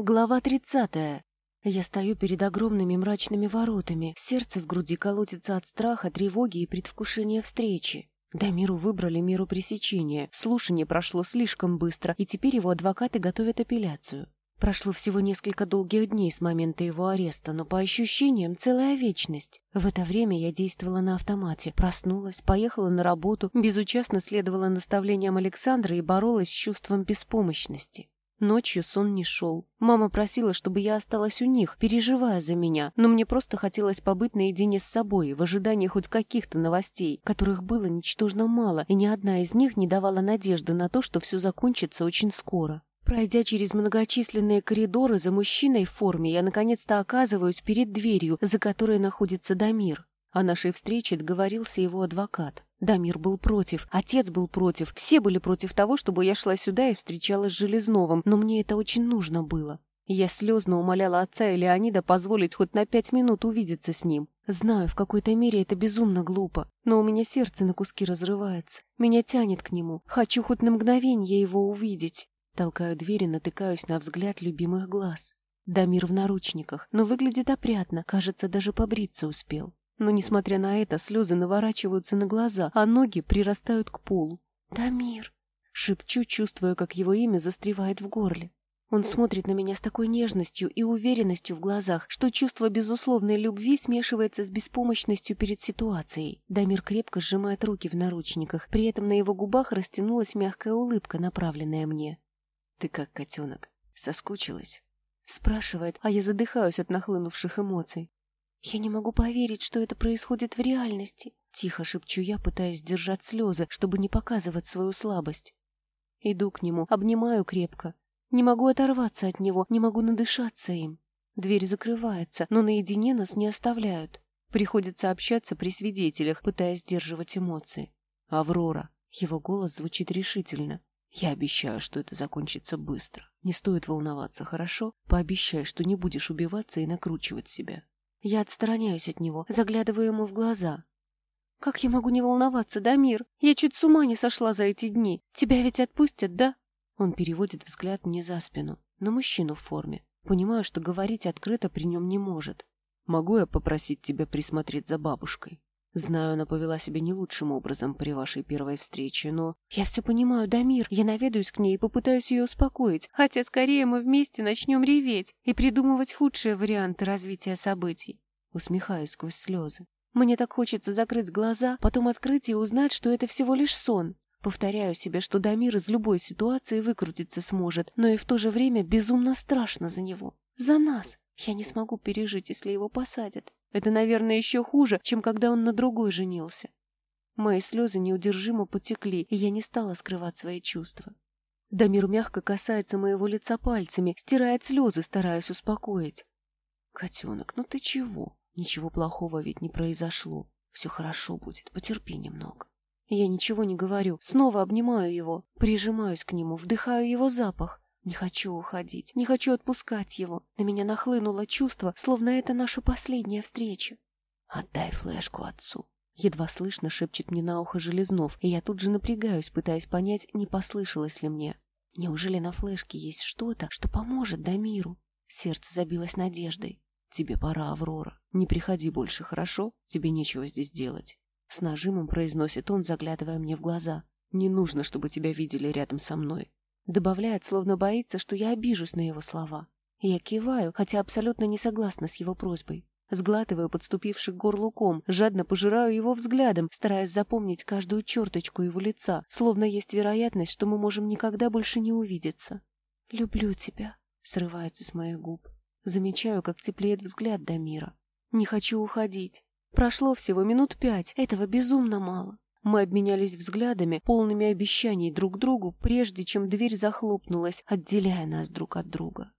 Глава тридцатая. Я стою перед огромными мрачными воротами. Сердце в груди колотится от страха, тревоги и предвкушения встречи. Дамиру выбрали меру пресечения. Слушание прошло слишком быстро, и теперь его адвокаты готовят апелляцию. Прошло всего несколько долгих дней с момента его ареста, но по ощущениям целая вечность. В это время я действовала на автомате, проснулась, поехала на работу, безучастно следовала наставлениям Александра и боролась с чувством беспомощности. Ночью сон не шел. Мама просила, чтобы я осталась у них, переживая за меня, но мне просто хотелось побыть наедине с собой, в ожидании хоть каких-то новостей, которых было ничтожно мало, и ни одна из них не давала надежды на то, что все закончится очень скоро. Пройдя через многочисленные коридоры за мужчиной в форме, я наконец-то оказываюсь перед дверью, за которой находится Дамир. О нашей встрече договорился его адвокат. Дамир был против, отец был против, все были против того, чтобы я шла сюда и встречалась с Железновым, но мне это очень нужно было. Я слезно умоляла отца и Леонида позволить хоть на пять минут увидеться с ним. Знаю, в какой-то мере это безумно глупо, но у меня сердце на куски разрывается. Меня тянет к нему. Хочу хоть на мгновение его увидеть. Толкаю дверь и натыкаюсь на взгляд любимых глаз. Дамир в наручниках, но выглядит опрятно, кажется, даже побриться успел. Но, несмотря на это, слезы наворачиваются на глаза, а ноги прирастают к полу. «Дамир!» — шепчу, чувствуя, как его имя застревает в горле. Он смотрит на меня с такой нежностью и уверенностью в глазах, что чувство безусловной любви смешивается с беспомощностью перед ситуацией. Дамир крепко сжимает руки в наручниках, при этом на его губах растянулась мягкая улыбка, направленная мне. «Ты как котенок? Соскучилась?» Спрашивает, а я задыхаюсь от нахлынувших эмоций. «Я не могу поверить, что это происходит в реальности», — тихо шепчу я, пытаясь сдержать слезы, чтобы не показывать свою слабость. Иду к нему, обнимаю крепко. Не могу оторваться от него, не могу надышаться им. Дверь закрывается, но наедине нас не оставляют. Приходится общаться при свидетелях, пытаясь сдерживать эмоции. «Аврора». Его голос звучит решительно. «Я обещаю, что это закончится быстро. Не стоит волноваться, хорошо? Пообещай, что не будешь убиваться и накручивать себя. Я отстраняюсь от него, заглядываю ему в глаза. «Как я могу не волноваться, Дамир? Я чуть с ума не сошла за эти дни. Тебя ведь отпустят, да?» Он переводит взгляд мне за спину, на мужчину в форме. Понимаю, что говорить открыто при нем не может. «Могу я попросить тебя присмотреть за бабушкой?» Знаю, она повела себя не лучшим образом при вашей первой встрече, но... Я все понимаю, Дамир. Я наведаюсь к ней и попытаюсь ее успокоить. Хотя скорее мы вместе начнем реветь и придумывать худшие варианты развития событий. Усмехаюсь сквозь слезы. Мне так хочется закрыть глаза, потом открыть и узнать, что это всего лишь сон. Повторяю себе, что Дамир из любой ситуации выкрутиться сможет, но и в то же время безумно страшно за него. За нас. Я не смогу пережить, если его посадят. Это, наверное, еще хуже, чем когда он на другой женился. Мои слезы неудержимо потекли, и я не стала скрывать свои чувства. Дамир мягко касается моего лица пальцами, стирает слезы, стараясь успокоить. «Котенок, ну ты чего? Ничего плохого ведь не произошло. Все хорошо будет, потерпи немного». Я ничего не говорю, снова обнимаю его, прижимаюсь к нему, вдыхаю его запах. Не хочу уходить, не хочу отпускать его. На меня нахлынуло чувство, словно это наша последняя встреча. «Отдай флешку отцу», Едва слышно шепчет мне на ухо Железнов, и я тут же напрягаюсь, пытаясь понять, не послышалось ли мне. Неужели на флешке есть что-то, что поможет Дамиру? Сердце забилось надеждой. «Тебе пора, Аврора. Не приходи больше, хорошо? Тебе нечего здесь делать». С нажимом произносит он, заглядывая мне в глаза. «Не нужно, чтобы тебя видели рядом со мной. Добавляет, словно боится, что я обижусь на его слова. Я киваю, хотя абсолютно не согласна с его просьбой. Сглатываю подступивший к горлу ком, жадно пожираю его взглядом, стараясь запомнить каждую черточку его лица, словно есть вероятность, что мы можем никогда больше не увидеться. «Люблю тебя», — срывается с моих губ. Замечаю, как теплеет взгляд Дамира. Не хочу уходить. Прошло всего минут пять, этого безумно мало. Мы обменялись взглядами, полными обещаний друг другу, прежде чем дверь захлопнулась, отделяя нас друг от друга.